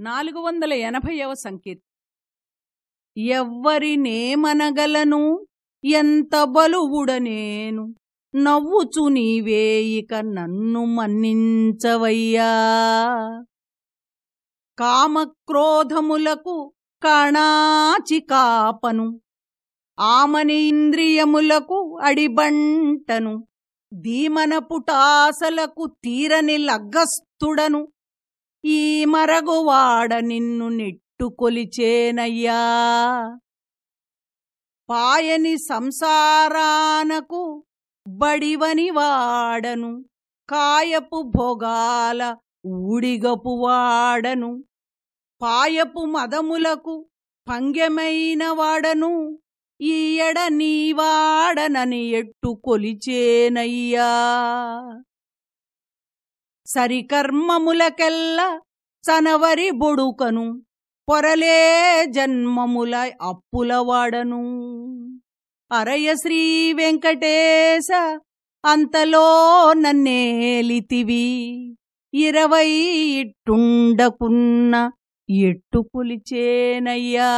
నాలుగు వందల ఎనభైవ సంకీర్తి ఎవ్వరినేమనగలను ఎంత బలువుడనేను. నవ్వుచు నీవే ఇక నన్ను మన్నించవయ్యా. కామక్రోధములకు కణాచి కాపను. ఆమని ఇంద్రియములకు అడిబంటను. దీమన పుటాసలకు తీరని లగ్గస్తుడను ఈ మరగువాడ నిన్ను నెట్టుకొలిచేనయ్యా. పాయని సంసారానకు బడివని వాడను కాయపు భోగాల ఊడిగపు వాడను పాయపు మదములకు పంగెమైన వాడను ఈయడ నీవాడనని ఎట్టు కొలిచేనయ్యా సరికర్మములకెల్ల చనవరి బొడుకను పొరలే జన్మముల అప్పులవాడను. అరయ శ్రీ వెంకటేశ అంతలో నన్నేలితివి. ఇరవై ఇట్టుండకున్న ఎట్టు పులిచేనయ్యా